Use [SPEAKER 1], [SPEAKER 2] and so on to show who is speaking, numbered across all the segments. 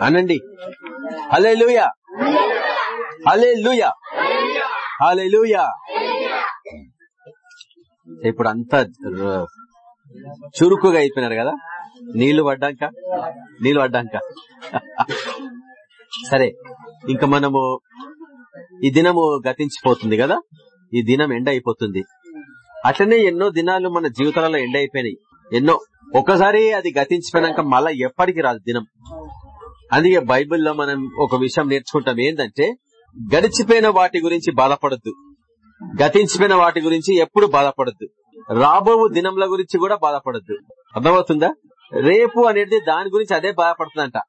[SPEAKER 1] అనండి. హలే లూయా హలే లూయా హలే లూయా ఇప్పుడు అంతా చురుకుగా అయిపోయినారు కదా? నీళ్ళు పడ్డాక? నీళ్ళు పడ్డాక. సరే ఇంకా మనము ఈ దినము గతించిపోతుంది కదా? ఈ దినం ఎండ అయిపోతుంది అట్లనే ఎన్నో దినాలు మన జీవితాలలో ఎండ అయిపోయినాయి ఎన్నో ఒకసారి అది గతించిపోయినాక మళ్ళా ఎప్పటికి రాదు దినం. అందుకే బైబిల్లో మనం ఒక విషయం నేర్చుకుంటాం ఏంటంటే గడిచిపోయిన వాటి గురించి బాధపడద్దు. గతించిపోయిన వాటి గురించి ఎప్పుడు బాధపడద్దు. రాబో దినంల గురించి కూడా బాధపడద్దు. అర్థమవుతుందా? రేపు అనేది దాని గురించి అదే బాధపడుతుందంట.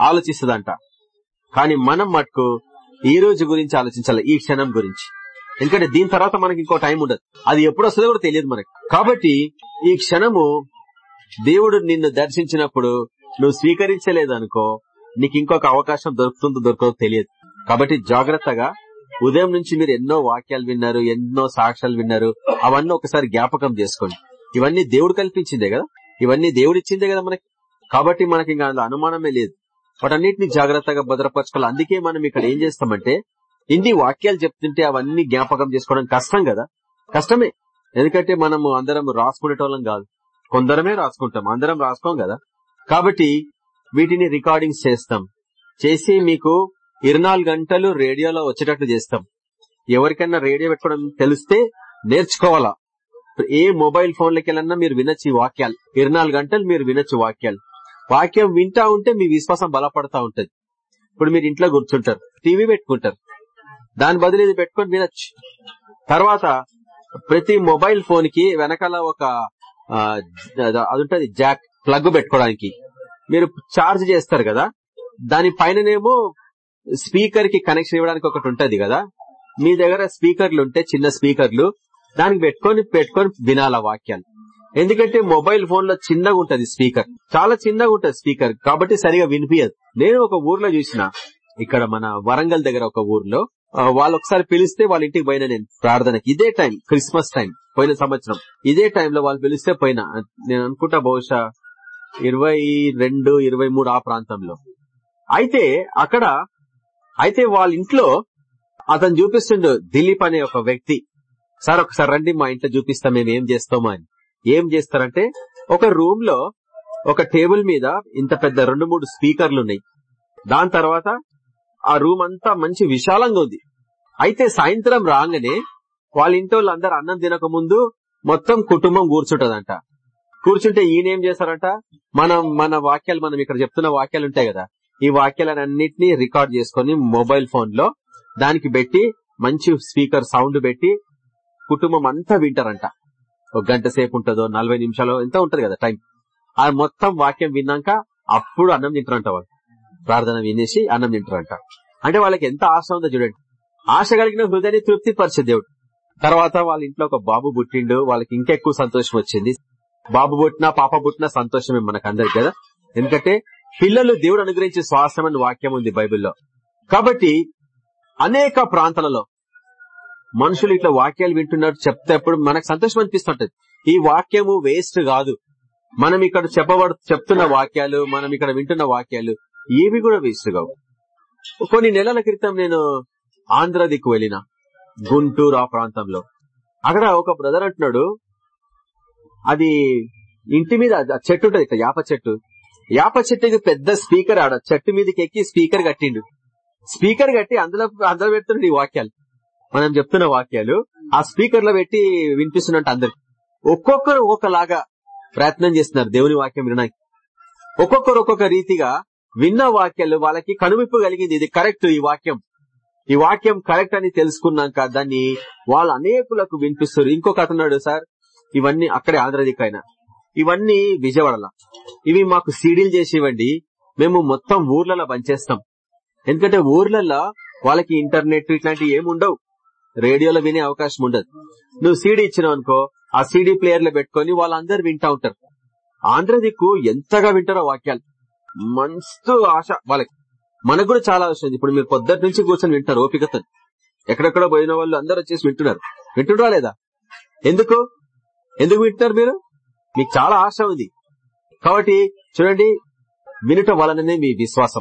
[SPEAKER 1] ఆలోచిస్తుందంట. కానీ మనం మటుకు ఈ రోజు గురించి ఆలోచించాలి ఈ క్షణం గురించి. ఎందుకంటే దీని తర్వాత మనకి ఇంకో టైం ఉండదు. అది ఎప్పుడు వస్తుందో కూడా తెలియదు మనకి. కాబట్టి ఈ క్షణము దేవుడు నిన్ను దర్శించినప్పుడు నువ్వు స్వీకరించలేదు అనుకో నీకు ఇంకొక అవకాశం దొరుకుతుందో దొరకదో తెలియదు. కాబట్టి జాగ్రత్తగా ఉదయం నుంచి మీరు ఎన్నో వాక్యాలు విన్నారు ఎన్నో సాక్ష్యాలు విన్నారు అవన్నీ ఒకసారి జ్ఞాపకం చేసుకోండి. ఇవన్నీ దేవుడు కల్పించిందే కదా? ఇవన్నీ దేవుడిచ్చిందే కదా మనకి? కాబట్టి మనకి ఇంకా అందులో అనుమానమే లేదు. వాటన్నిటిని జాగ్రత్తగా భద్రపరచుకోవాలి. అందుకే మనం ఇక్కడ ఏం చేస్తామంటే ఇన్ని వాక్యాలు చెప్తుంటే అవన్నీ జ్ఞాపకం చేసుకోవడం కష్టం కదా? కష్టమే. ఎందుకంటే మనము అందరం రాసుకునేటోళ్ళం కాదు. కొందరమే రాసుకుంటాం అందరం రాసుకోం కదా? కాబట్టి వీటిని రికార్డింగ్స్ చేస్తాం. చేసి మీకు ఇరవై గంటలు రేడియోలో వచ్చేటట్లు చేస్తాం. ఎవరికైనా రేడియో పెట్టుకోవడం తెలిస్తే నేర్చుకోవాలా? ఏ మొబైల్ ఫోన్లకెళ్ళన్నా మీరు వినొచ్చు వాక్యాలు. ఇరవై గంటలు మీరు వినొచ్చు వాక్యాలు. వాక్యం వింటా ఉంటే మీ విశ్వాసం బలపడతా ఉంటది. ఇప్పుడు మీరు ఇంట్లో కూర్చుంటారు టీవీ పెట్టుకుంటారు. దాని బదులు ఇది పెట్టుకొని వినొచ్చు. తర్వాత ప్రతి మొబైల్ ఫోన్కి వెనకాల ఒక అది ఉంటుంది జాక్ ప్లగ్ పెట్టుకోవడానికి మీరు చార్జ్ చేస్తారు కదా దాని పైననేమో స్పీకర్కి కనెక్షన్ ఇవ్వడానికి ఒకటి ఉంటది కదా మీ దగ్గర స్పీకర్లు ఉంటే చిన్న స్పీకర్లు దానికి పెట్టుకొని పెట్టుకొని వినాల వాక్యాలు ఎందుకంటే మొబైల్ ఫోన్లో చిన్నగా ఉంటది స్పీకర్. చాలా చిన్నగా ఉంటది స్పీకర్ కాబట్టి సరిగా వినిపించదు నేను ఒక ఊర్లో చూసిన ఇక్కడ మన వరంగల్ దగ్గర ఒక ఊర్లో వాళ్ళు ఒకసారి పిలిస్తే వాళ్ళ ఇంటికి పోయినా నేను ప్రార్థనకి. ఇదే టైం క్రిస్మస్ టైం పోయిన సంవత్సరం. ఇదే టైంలో వాళ్ళు పిలిస్తే పోయినా. నేను అనుకుంటా బహుశా ఇరవై రెండు ఇరవై మూడు ఆ ప్రాంతంలో. అయితే అక్కడ అయితే వాళ్ళ ఇంట్లో అతను చూపిస్తుండు దిలీప్ అనే ఒక వ్యక్తి. సార్ ఒకసారి రండి మా ఇంట్లో చూపిస్తాం మేము ఏం చేస్తామా అని. ఏం చేస్తారంటే ఒక రూమ్లో ఒక టేబుల్ మీద ఇంత పెద్ద రెండు మూడు స్పీకర్లు ఉన్నాయి. దాని తర్వాత ఆ రూమ్ అంతా మంచి విశాలంగా ఉంది. అయితే సాయంత్రం రాగానే వాళ్ళ ఇంట్లో వాళ్ళందరూ అన్నం తినక ముందు మొత్తం కుటుంబం కూర్చుంటదంట. కూర్చుంటే ఈయన ఏం చేస్తారంట? మనం మన వాక్యాలు మనం ఇక్కడ చెప్తున్న వాక్యాలు ఉంటాయి కదా. ఈ వాక్యాలన్నింటినీ రికార్డ్ చేసుకొని మొబైల్ ఫోన్లో దానికి పెట్టి మంచి స్పీకర్ సౌండ్ పెట్టి కుటుంబం అంతా వింటారంట. ఒక గంట సేపు ఉంటుందో నలభై నిమిషాలు ఎంత ఉంటది కదా టైం. ఆ మొత్తం వాక్యం విన్నాక అప్పుడు అన్నం తింటారంట వాళ్ళు. ప్రార్థన వినేసి అన్నం తింటారంట. అంటే వాళ్ళకి ఎంత ఆశ ఉందో చూడండి. ఆశ కలిగిన హృదయాన్ని తృప్తి పరిచే దేవుడు. తర్వాత వాళ్ళ ఇంట్లో ఒక బాబు పుట్టిండు వాళ్ళకి ఇంకెక్కువ సంతోషం వచ్చింది. బాబు పుట్టినా పాప పుట్టినా సంతోషమే మనకు అందరికి కదా. ఎందుకంటే పిల్లలు దేవుడు అనుగ్రహించే శ్వాసం అని వాక్యం ఉంది బైబిల్లో. కాబట్టి అనేక ప్రాంతాలలో మనుషులు ఇట్లా వాక్యాలు వింటున్నారు చెప్తేప్పుడు మనకు సంతోషం అనిపిస్తుంటది. ఈ వాక్యము వేస్ట్ కాదు. మనం ఇక్కడ చెప్పబడు చెప్తున్న వాక్యాలు మనం ఇక్కడ వింటున్న వాక్యాలు ఏవి కూడా విసుగవు కొన్ని నెలల క్రితం నేను ఆంధ్ర దిక్కు వెళ్ళిన గుంటూరు ఆ ప్రాంతంలో. అక్కడ ఒక బ్రదర్ అంటున్నాడు అది ఇంటి మీద చెట్టు ఉంటది ఇక్కడ యాప చెట్టు. యాప చెట్టుకి పెద్ద స్పీకర్ ఆడ చెట్టు మీదకి ఎక్కి స్పీకర్ కట్టిండు. స్పీకర్ కట్టి అందులో అందులో పెడుతున్నాడు ఈ వాక్యాలు. మనం చెప్తున్న వాక్యాలు ఆ స్పీకర్లో పెట్టి వినిపిస్తున్నట్టు అందరు. ఒక్కొక్కరు ఒక్కొక్కలాగా ప్రయత్నం చేస్తున్నారు దేవుని వాక్యం వినడానికి. ఒక్కొక్కరు ఒక్కొక్క రీతిగా విన్న వాక్యాలు వాళ్ళకి కనువిప్పు కలిగింది. ఇది కరెక్ట్ ఈ వాక్యం. ఈ వాక్యం కరెక్ట్ అని తెలుసుకున్నాక దాన్ని వాళ్ళు అనేకులకు వినిపిస్తారు. ఇంకొక అతన్నాడు సార్. ఇవన్నీ అక్కడే ఆంధ్రదికైన ఇవన్నీ విజయవాడల. ఇవి మాకు సీడీలు చేసి ఇవ్వండి మేము మొత్తం ఊర్లలో పనిచేస్తాం. ఎందుకంటే ఊర్లలో వాళ్ళకి ఇంటర్నెట్ ఇట్లాంటివి ఏముండవు. రేడియోలో వినే అవకాశం ఉండదు. నువ్వు సీడీ ఇచ్చినావు అనుకో ఆ సీడీ ప్లేయర్లో పెట్టుకొని వాళ్ళందరూ వింటా ఉంటారు. ఆంధ్ర దిక్కు ఎంతగా వింటారో వాక్యాలు. మస్తు ఆశ. వాళ్ళకి మనకు కూడా చాలా ఆశ ఉంది. ఇప్పుడు మీరు పొద్దుటి నుంచి కూర్చొని వింటారు ఓపికతో ఎక్కడెక్కడ పోయిన వాళ్ళు అందరూ వచ్చేసి వింటున్నారు. వింటున్నారా లేదా? ఎందుకు? ఎందుకు వింటున్నారు మీరు? మీకు చాలా ఆశ ఉంది. కాబట్టి చూడండి వినుట వలననే మీ విశ్వాసం.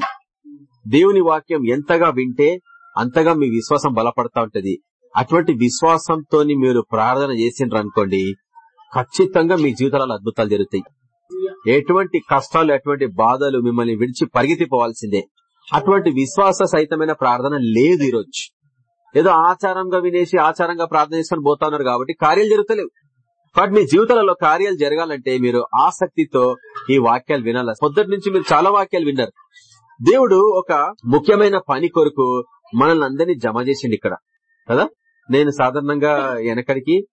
[SPEAKER 1] దేవుని వాక్యం ఎంతగా వింటే అంతగా మీ విశ్వాసం బలపడతా ఉంటది. అటువంటి విశ్వాసంతో మీరు ప్రార్థన చేసిండ్రు అనుకోండి ఖచ్చితంగా మీ జీవితాలలో అద్భుతాలు జరుగుతాయి. ఎటువంటి కష్టాలు ఎటువంటి బాధలు మిమ్మల్ని విడిచి పరిగెత్తిపోవాల్సిందే. అటువంటి విశ్వాస సహితమైన ప్రార్థన లేదు ఈరోజు. ఏదో ఆచారంగా వినేసి ఆచారంగా ప్రార్థన చేసుకొని పోతున్నారు కాబట్టి కార్యాలు జరుగుతలేవు. కాబట్టి మీ జీవితాలలో కార్యాలు జరగాలంటే మీరు ఆసక్తితో ఈ వాక్యాలు వినాలి? పొద్దుటి నుంచి మీరు చాలా వాక్యాలు విన్నారు. దేవుడు ఒక ముఖ్యమైన పని కొరకు మనల్ని అందరినీ జమ చేసిండు ఇక్కడ. కదా? నేను సాధారణంగా వెనకడికి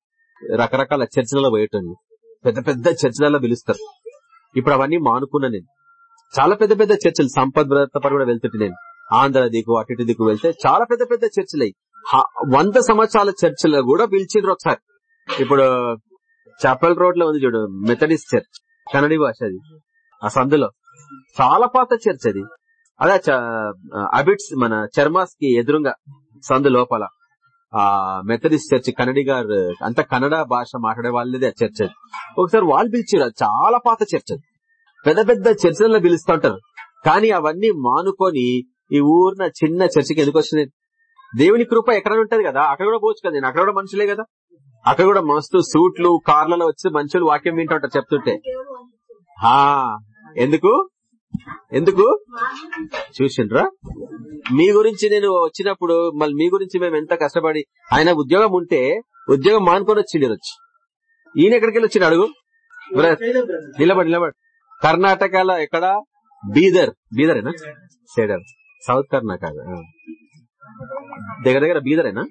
[SPEAKER 1] రకరకాల చర్చలలో పోయేటోని పెద్ద పెద్ద చర్చలలో పిలుస్తారు. ఇప్పుడు అవన్నీ మానుకున్నా నేను. చాలా పెద్ద పెద్ద చర్చలు సంపద్ పరి కూడా వెళ్తుంటే నేను. ఆంధ్ర దిక్కు అటు ఇటు దిక్కు వెళ్తే చాలా పెద్ద పెద్ద చర్చలు. వంద సంవత్సరాల చర్చలు కూడా పిలిచిండ్రు ఒకసారి. ఇప్పుడు చాపల్ రోడ్లో ఉంది చూడు మెథడిస్ట్ చర్చ్. కన్నడి భాష అది. ఆ సందులో. చాలా పాత చర్చ్ అది. అదే అబిట్స్ మన చర్మాస్కి ఎదురుగా సందు లోపల. ఆ మెథడిస్ట్ చర్చ్ కన్నడి గారు అంత కన్నడ భాష మాట్లాడే వాళ్ళదే ఆ చర్చ్ ఒకసారి వాళ్ళు పిలిచారు చాలా పాత చర్చ్ పెద్ద పెద్ద చర్చలను పిలుస్తూ ఉంటారు. కానీ అవన్నీ మానుకొని ఈ ఊరిన చిన్న చర్చికి ఎందుకు వచ్చినాయి? దేవుని కృప ఎక్కడ ఉంటది కదా అక్కడ కూడా పోవచ్చు కదా నేను అక్కడ కూడా మనుషులే కదా. అక్కడ కూడా మస్తు సూట్లు కార్లలో వచ్చి మనుషులు వాక్యం వింటుంటారు చెప్తుంటే. హా ఎందుకు? ఎందుకు? చూసిండ్రా? మీ గురించి నేను వచ్చినప్పుడు మళ్ళీ మీ గురించి మేము ఎంత కష్టపడి ఆయన ఉద్యోగం ఉంటే ఉద్యోగం మానుకొని వచ్చిండు వచ్చి ఈయన ఎక్కడికి వెళ్ళి వచ్చిండు అడుగు నిలబడి నిలబడి. కర్ణాటకలో ఎక్కడ? బీదర్. బీదరేనా? సేడర్. సౌత్ కర్ణాటక. దగ్గర దగ్గర బీదరేనా?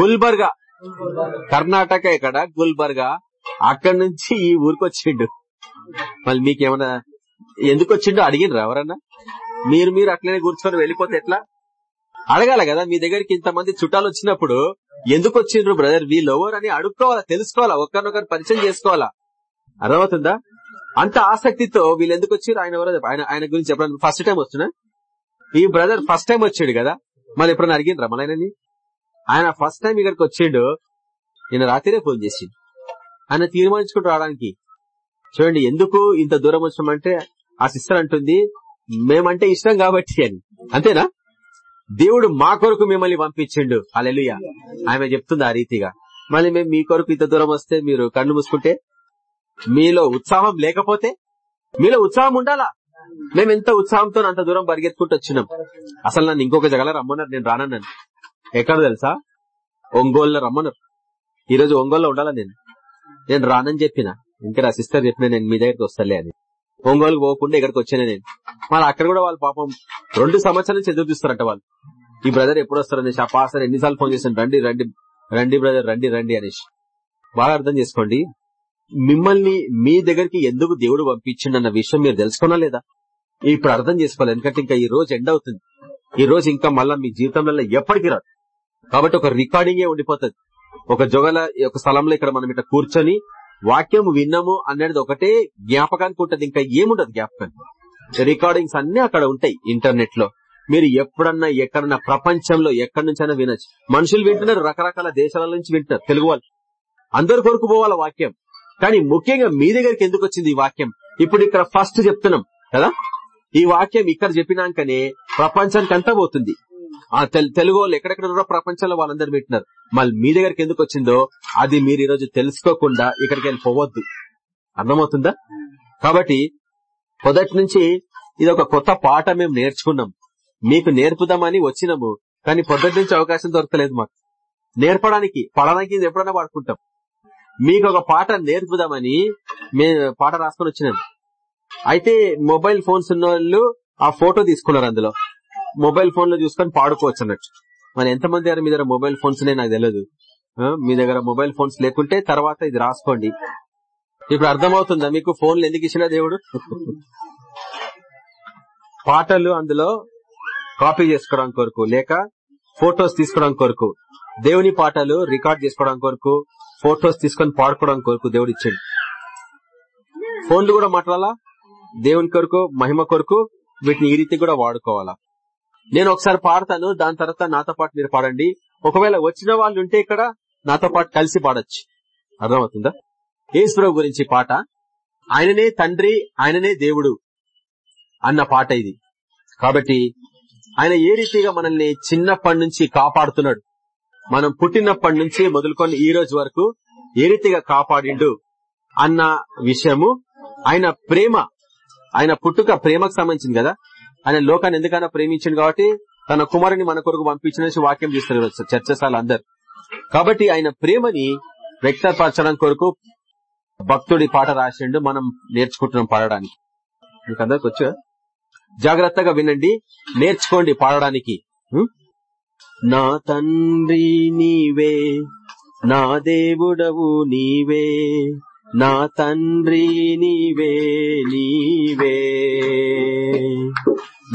[SPEAKER 1] గుల్బర్గా. కర్ణాటక ఇక్కడ గుల్బర్గా. అక్కడి నుంచి ఈ ఊరికి వచ్చిండు. మళ్ళీ మీకేమన్నా ఎందుకు వచ్చిండో అడిగినరా ఎవరన్నా? మీరు మీరు అట్లనే కూర్చొని వెళ్ళిపోతే ఎట్లా? అడగాల కదా మీ దగ్గరికి ఇంతమంది చుట్టాలు వచ్చినప్పుడు ఎందుకు వచ్చిండ్రు బ్రదర్? వీళ్ళు ఎవరు అని అడుక్కోవాలా తెలుసుకోవాలా ఒకరినొకరు పరిచయం చేసుకోవాలా? అర్థమవుతుందా? అంత ఆసక్తితో వీళ్ళు ఎందుకు వచ్చారు ఆయన ఎవరో ఆయన ఆయన గురించి ఎప్పుడన్నా ఫస్ట్ టైం వస్తున్నా ఈ బ్రదర్ ఫస్ట్ టైం వచ్చాడు కదా? మళ్ళీ ఎప్పుడన్నా అడిగిండ్రా రమలైనని ఆయన ఫస్ట్ టైం ఇక్కడికి వచ్చిండు. నేను రాత్రిరే ఫోన్ చేసిండు. ఆయన తీర్మానించుకుంటూ రావడానికి. చూడండి ఎందుకు ఇంత దూరం వచ్చామంటే ఆ సిస్టర్ అంటుంది మేమంటే ఇష్టం కాబట్టి అని. అంతేనా? దేవుడు మా కొరకు మిమ్మల్ని పంపించిండు. అలెలుయ ఆమె చెప్తుంది ఆ రీతిగా. మళ్ళీ మేము మీ కొరకు ఇంత దూరం వస్తే మీరు కళ్ళు మూసుకుంటే మీలో ఉత్సాహం లేకపోతే మీలో ఉత్సాహం ఉండాలా? మేము ఎంత ఉత్సాహంతో అంత దూరం పరిగెత్తుకుంటూ వచ్చినాం. అసలు నన్ను ఇంకొక జగల రమ్మన్నారు నేను రానన్నాను ఎక్కడ తెలుసా? ఒంగోలులో రమ్మన్నారు. ఈ రోజు ఒంగోలులో ఉండాలా నేను? నేను రానని చెప్పిన. ఇంకా నా సిస్టర్ చెప్పిన నేను మీ దగ్గరికి వస్తలే అని. ఒంగోలు పోకుండా ఇక్కడికి వచ్చాను నేను. మళ్ళీ అక్కడ కూడా వాళ్ళు పాపం రెండు సంవత్సరాల నుంచి ఎదురు చూస్తారంట వాళ్ళు. ఈ బ్రదర్ ఎప్పుడు వస్తారనేసి ఆ పాస్టర్ ఎన్నిసార్లు ఫోన్ చేశాను రండి రండి రండి బ్రదర్ రండి రండి అనేసి. బాగా అర్థం చేసుకోండి. మిమ్మల్ని మీ దగ్గరికి ఎందుకు దేవుడు పంపించిండన్న విషయం మీరు తెలుసుకున్నా లేదా? ఇప్పుడు అర్థం చేసుకోవాలి ఎందుకంటే ఇంకా ఈ రోజు ఎండ్ అవుతుంది. ఈ రోజు ఇంకా మళ్ళీ మీ జీవితంలో ఎప్పటికి రాదు. కాబట్టి ఒక రికార్డింగే ఉండిపోతుంది. ఒక జొగల ఒక స్థలంలో ఇక్కడ మనం ఇట్లా కూర్చొని వాక్యం విన్నాము అనేది ఒకటే జ్ఞాపకానికి ఉంటది. ఇంకా ఏముండదు జ్ఞాపకానికి? రికార్డింగ్స్ అన్ని అక్కడ ఉంటాయి ఇంటర్నెట్లో మీరు ఎప్పుడన్నా ఎక్కడన్నా ప్రపంచంలో ఎక్కడి నుంచైనా వినొచ్చు. మనుషులు వింటున్నారు రకరకాల దేశాల నుంచి వింటున్నారు తెలుగు వాళ్ళు. అందరు కొరకు పోవాల వాక్యం. కానీ ముఖ్యంగా మీ దగ్గరికి ఎందుకు వచ్చింది ఈ వాక్యం? ఇప్పుడు ఇక్కడ ఫస్ట్ చెప్తున్నాం కదా? ఈ వాక్యం ఇక్కడ చెప్పినాకనే ప్రపంచానికి అంతా పోతుంది. ఆ తెలుగు వాళ్ళు ఎక్కడెక్కడ ప్రపంచంలో వాళ్ళందరూ పెట్టినారు. మళ్ళీ మీ దగ్గరికి ఎందుకు వచ్చిందో అది మీరు ఈరోజు తెలుసుకోకుండా ఇక్కడికి వెళ్ళి పోవద్దు. అర్థమవుతుందా? కాబట్టి మొదటి నుంచి ఇది ఒక కొత్త పాట మేము నేర్చుకున్నాం. మీకు నేర్పుదామని వచ్చినాము కానీ పొద్దుటి నుంచి అవకాశం దొరకలేదు మాకు. నేర్పడానికి పడడానికి ఇది ఎప్పుడైనా వాడుకుంటాం. మీకు ఒక పాట నేర్పుదామని మేము పాట రాసుకొని వచ్చినాం. అయితే మొబైల్ ఫోన్స్ ఉన్న వాళ్ళు ఆ ఫోటో తీసుకున్నారు అందులో. మొబైల్ ఫోన్లో చూసుకొని పాడుకోవచ్చు అన్నట్టు. మన ఎంతమంది దగ్గర మీ దగ్గర మొబైల్ ఫోన్స్ నాకు తెలియదు మీ దగ్గర మొబైల్ ఫోన్స్ లేకుంటే తర్వాత ఇది రాసుకోండి. ఇప్పుడు అర్థమవుతుందా మీకు ఫోన్లు ఎందుకు ఇచ్చిన దేవుడు? పాటలు అందులో కాపీ చేసుకోవడం కొరకు లేక ఫొటోస్ తీసుకోవడం కొరకు దేవుని పాటలు రికార్డ్ చేసుకోవడం కొరకు ఫొటోస్ తీసుకొని పాడుకోవడం కొరకు దేవుడు ఇచ్చాడు. ఫోన్లు కూడా మాట్లాడాలా? దేవుని కొరకు మహిమ కొరకు వీటిని ఈ రీతి కూడా వాడుకోవాలా? నేను ఒకసారి పాడతాను దాని తర్వాత నాతో పాటు మీరు పాడండి. ఒకవేళ వచ్చిన వాళ్ళు ఉంటే ఇక్కడ నాతో పాటు కలిసి పాడొచ్చు. అర్థమవుతుందా? ఈశ్వరావు గురించి పాట. ఆయననే తండ్రి ఆయననే దేవుడు అన్న పాట ఇది. కాబట్టి ఆయన ఏ రీతిగా మనల్ని చిన్నప్పటి నుంచి కాపాడుతున్నాడు? మనం పుట్టినప్పటి నుంచి మొదలుకొని ఈ రోజు వరకు ఏ రీతిగా కాపాడిండు అన్న విషయము ఆయన ప్రేమ ఆయన పుట్టుక ప్రేమకు సంబంధించింది కదా? ఆయన లోకాన్ని ఎందుకైనా ప్రేమించింది కాబట్టి తన కుమారుని మన కొరకు పంపించిన వాక్యం చేస్తారు చర్చసాల అందరు కాబట్టి ఆయన ప్రేమని వ్యక్తపరచడం కొరకు భక్తుడి పాట రాసిండు మనం నేర్చుకుంటున్నాం పాడడానికి. మీకు అందరికి వచ్చా? జాగ్రత్తగా వినండి నేర్చుకోండి పాడడానికి. నా తండ్రి నీవే నా దేవుడవు నీవే నా తండ్రి నీవే నీవే.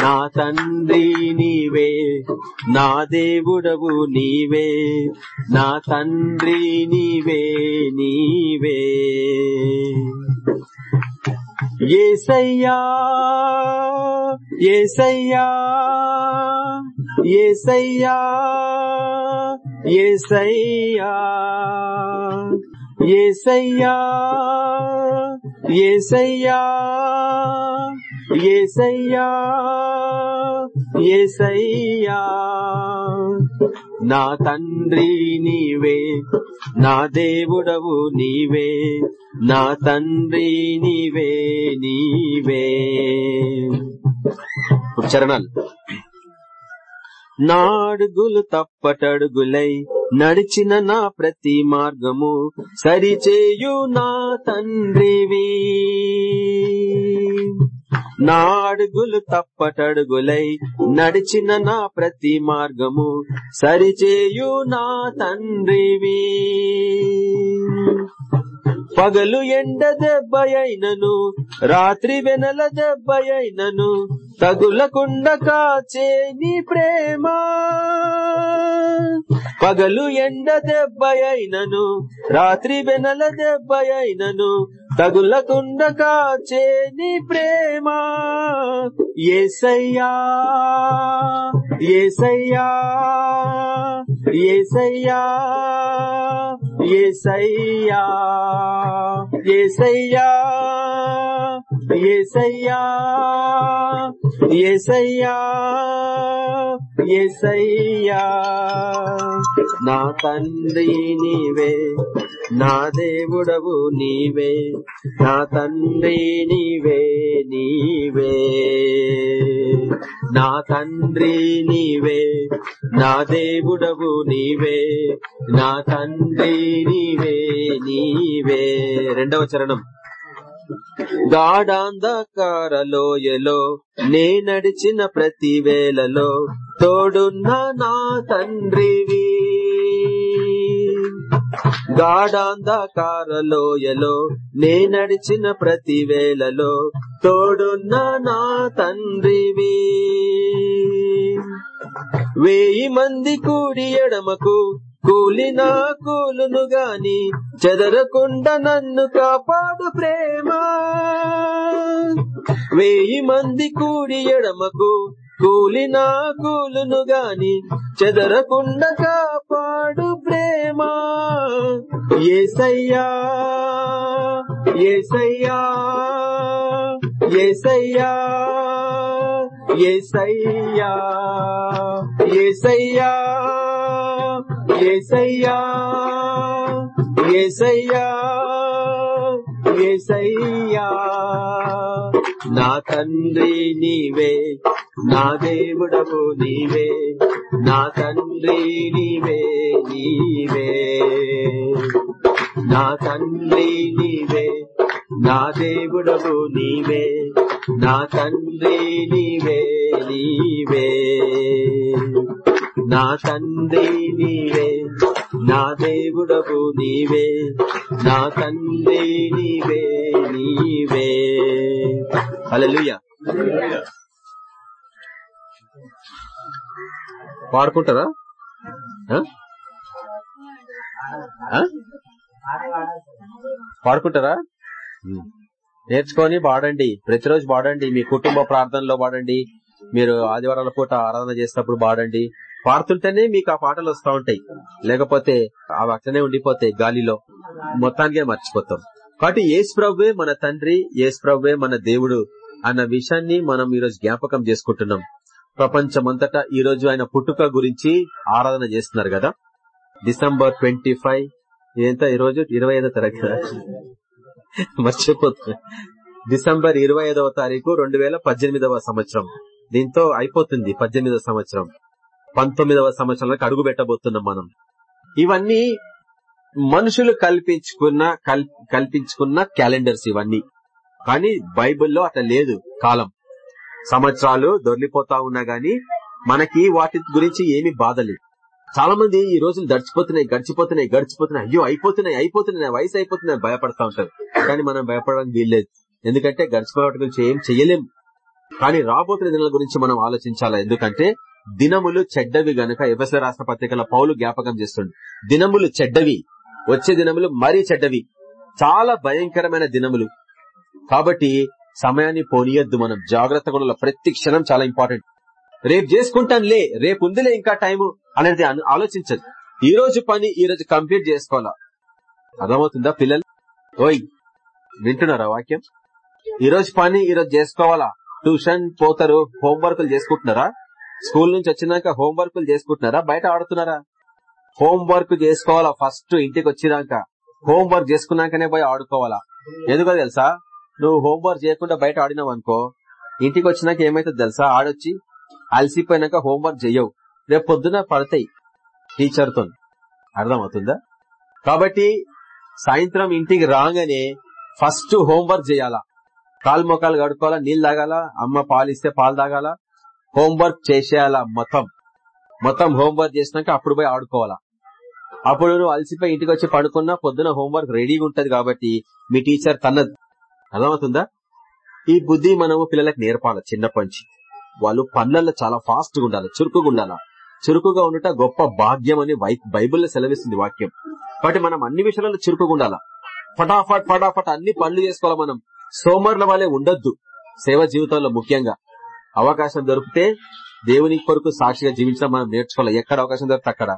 [SPEAKER 1] నా తండ్రి నీవే నా దేవుడవు నీవే నా తండ్రి నీవే నీవే. ఏసయ్యా ఏసయ్యా ఏసయ్యా ఏసయ్యా ఏసయ్యా ఏసయ్యా. ఏసయ్యా ఏసయ్యా నా తండ్రి నీవే నా దేవుడవు నీవే నా తండ్రి నీవే నీవే. చరణాలు. నాడుగులు తప్పటడుగులై నడిచిన నా ప్రతి మార్గము సరిచేయు నా తండ్రివి. నాడుగులు తప్పటడుగులై నడిచిన నా ప్రతి మార్గము సరిచేయు నా తండ్రివి. పగలు ఎండ దెబ్బయైనను రాత్రి వెనల దెబ్బయైనను తగులకుండ కాచే నీ ప్రేమ. పగలు ఎండ దెబ్బయైనను రాత్రి వెనల దెబ్బయైనను తగులకుండ కాచే నీ ప్రేమ. ఏసయ్యా ఏసయ్యా ఏసయ్యా ఏసయ్యా ఏసయ్యా. ఏసయ్యా ఏసయ్యా ఏసయ్యా. నా తండ్రి నీవే నా దేవుడవు నీవే నా తండ్రి నీవే నీవే. నా తండ్రి నీవే నా దేవుడవు నీవే నా తండ్రి నీవే నీవే. రెండవ చరణం. గాఢాంధకారలోయలో నే నడిచిన ప్రతి వేళలో తోడున్న నా తండ్రివి. గాఢాంధకారలోయలో నే నడిచిన ప్రతి వేళలో తోడున్న నా తండ్రివి. వేయి మంది కూడి ఎడమకు కూలినా కూలును గాని చెదరకుండా నన్ను కాపాడు ప్రేమ. వేయి మంది కూడి ఎడమకు కూలినా కూలును గాని చెదరకుండా కాపాడు ప్రేమ. ఏసయ్యా ఏసయ్యా ఏసయ్యా ఏసయ్యా ఏసయ్యా. ఏసయ్యా ఏసయ్యా ఏసయ్యా. నా తండ్రి నీవే నా దేవుడవు నీవే నా తండ్రి నీవే నీవే. నా తండ్రి నీవే నా దేవుడవు నీవే నా తండ్రి నీవే నీవే. నా తండ్రి నీవే నా దేవుడవు నీవే నా తండ్రి నీవే నీవే. హల్లెలూయా. పాడుకుంటారా? ఆ? పాడుకుంటారా? నేర్చుకొని పాడండి. ప్రతిరోజు పాడండి. మీ కుటుంబ ప్రార్థనలో పాడండి. మీరు ఆదివారాల పూట ఆరాధన చేసినప్పుడు పాడండి. పాడుతుంటేనే మీకు ఆ పాటలు వస్తూ ఉంటాయి. లేకపోతే అవి అట్లనే ఉండిపోతాయి గాలిలో మొత్తానికే మర్చిపోతాం. కాబట్టి ఏసు ప్రభువే మన తండ్రి ఏసు ప్రభువే మన దేవుడు అన్న విషయాన్ని మనం ఈరోజు జ్ఞాపకం చేసుకుంటున్నాం. ప్రపంచమంతటా ఈ రోజు ఆయన పుట్టుక గురించి ఆరాధన చేస్తున్నారు కదా. డిసెంబర్ ట్వంటీ ఫైవ్ ఎంత ఈ రోజు? ఇరవై ఐదో తారీఖు మర్చిపోతున్నా. డిసెంబర్ ఇరవై ఐదవ తారీఖు రెండు వేల పద్దెనిమిదవ సంవత్సరం. దీంతో అయిపోతుంది పద్దెనిమిదవ సంవత్సరం. పంతొమ్మిదవ సంవత్సరంలోకి అడుగు పెట్టబోతున్నాం మనం. ఇవన్నీ మనుషులు కల్పించుకున్న కల్- కల్పించుకున్న క్యాలెండర్స్ ఇవన్నీ. కానీ బైబిల్లో అట్లా లేదు కాలం. సంవత్సరాలు దొర్లిపోతా ఉన్నా గాని మనకి వాటి గురించి ఏమి బాధ చాలా మంది ఈ రోజులు గడిచిపోతున్నాయి గడిచిపోతున్నాయి గడిచిపోతున్నాయి. అయ్యో అయిపోతున్నాయి అయిపోతున్నాయి వయసు అయిపోతున్నాయి భయపడతా ఉంటారు. కానీ మనం భయపడడానికి వీల్లేదు. ఎందుకంటే గడిచిపోయే గురించి ఏం చెయ్యలేం. కానీ రాబోతున్న దినాల గురించి మనం ఆలోచించాలా? ఎందుకంటే దినములు చెడ్డవి గనుక ఎఫ్ఎస్ల రాష్ట్ర పత్రికల పౌలు జ్ఞాపకం చేస్తుంది దినములు చెడ్డవి. వచ్చే దినములు మరీ చెడ్డవి. చాలా భయంకరమైన దినములు. కాబట్టి సమయాన్ని పోనీయద్దు మనం. జాగ్రత్త ఉండాలి ప్రతి క్షణం చాలా ఇంపార్టెంట్. రేపు చేసుకుంటానులే. రేపు ఉందిలే ఇంకా టైము అనేది ఆలోచించదు. ఈ రోజు పని ఈ రోజు కంప్లీట్ చేసుకోవాలా? అర్థమవుతుందా పిల్లలు? ఓయ్ వింటున్నారా వాక్యం? ఈ రోజు పని ఈ రోజు చేసుకోవాలా? ట్యూషన్ పోతారు హోంవర్క్లు చేసుకుంటున్నారా? స్కూల్ నుంచి వచ్చినాక హోంవర్క్లు చేసుకుంటున్నారా? బయట ఆడుతున్నారా? హోంవర్క్ చేసుకోవాలా? ఫస్ట్ ఇంటికి వచ్చినాక. హోంవర్క్ చేసుకున్నాకనే పోయి ఆడుకోవాలా? ఎందుకో తెలుసా? నువ్వు హోంవర్క్ చేయకుండా బయట ఆడినావు అనుకో ఇంటికి వచ్చినాక ఏమైతుంది తెలుసా? ఆడొచ్చి అలసిపోయినాక హోంవర్క్ చెయ్యవు. రేపు పొద్దున పడతాయి టీచర్తో అర్థమవుతుందా? కాబట్టి సాయంత్రం ఇంటికి రాగానే ఫస్ట్ హోంవర్క్ చేయాలా? కాలు మొక్కలు కడుక్కోవాలా? నీళ్ళు తాగాల? అమ్మ పాలిస్తే పాలు తాగాల? హోంవర్క్ చేసేయాలా మొత్తం మొత్తం హోంవర్క్ చేసినాక అప్పుడు పోయి ఆడుకోవాలా? అప్పుడు నువ్వు అలసిపోయి ఇంటికి వచ్చి పడుకున్నా పొద్దున హోంవర్క్ రెడీగా ఉంటది కాబట్టి మీ టీచర్ తన్నది అర్థమవుతుందా? ఈ బుద్ధి మనము పిల్లలకు నేర్పాలి చిన్నప్పటి నుంచి. వాళ్ళు పనులలో చాలా ఫాస్ట్గా ఉండాలి చురుకుగా ఉండాలా? చురుకుగా ఉండట గొప్ప భాగ్యం అని వై- బైబిల్లో సెలవిస్తుంది వాక్యం. కాబట్టి మనం అన్ని విషయాలలో చురుకుగా ఉండాలా? ఫటాఫట్ ఫటాఫట్ అన్ని పనులు చేసుకోవాలి మనం? సోమర్ల వల్లే ఉండొద్దు. సేవ జీవితంలో ముఖ్యంగా. అవకాశం దొరికితే దేవుని కొరకు సాక్షిగా జీవించడం మనం నేర్చుకోవాలి. ఎక్కడ అవకాశం దొరికితే అక్కడ.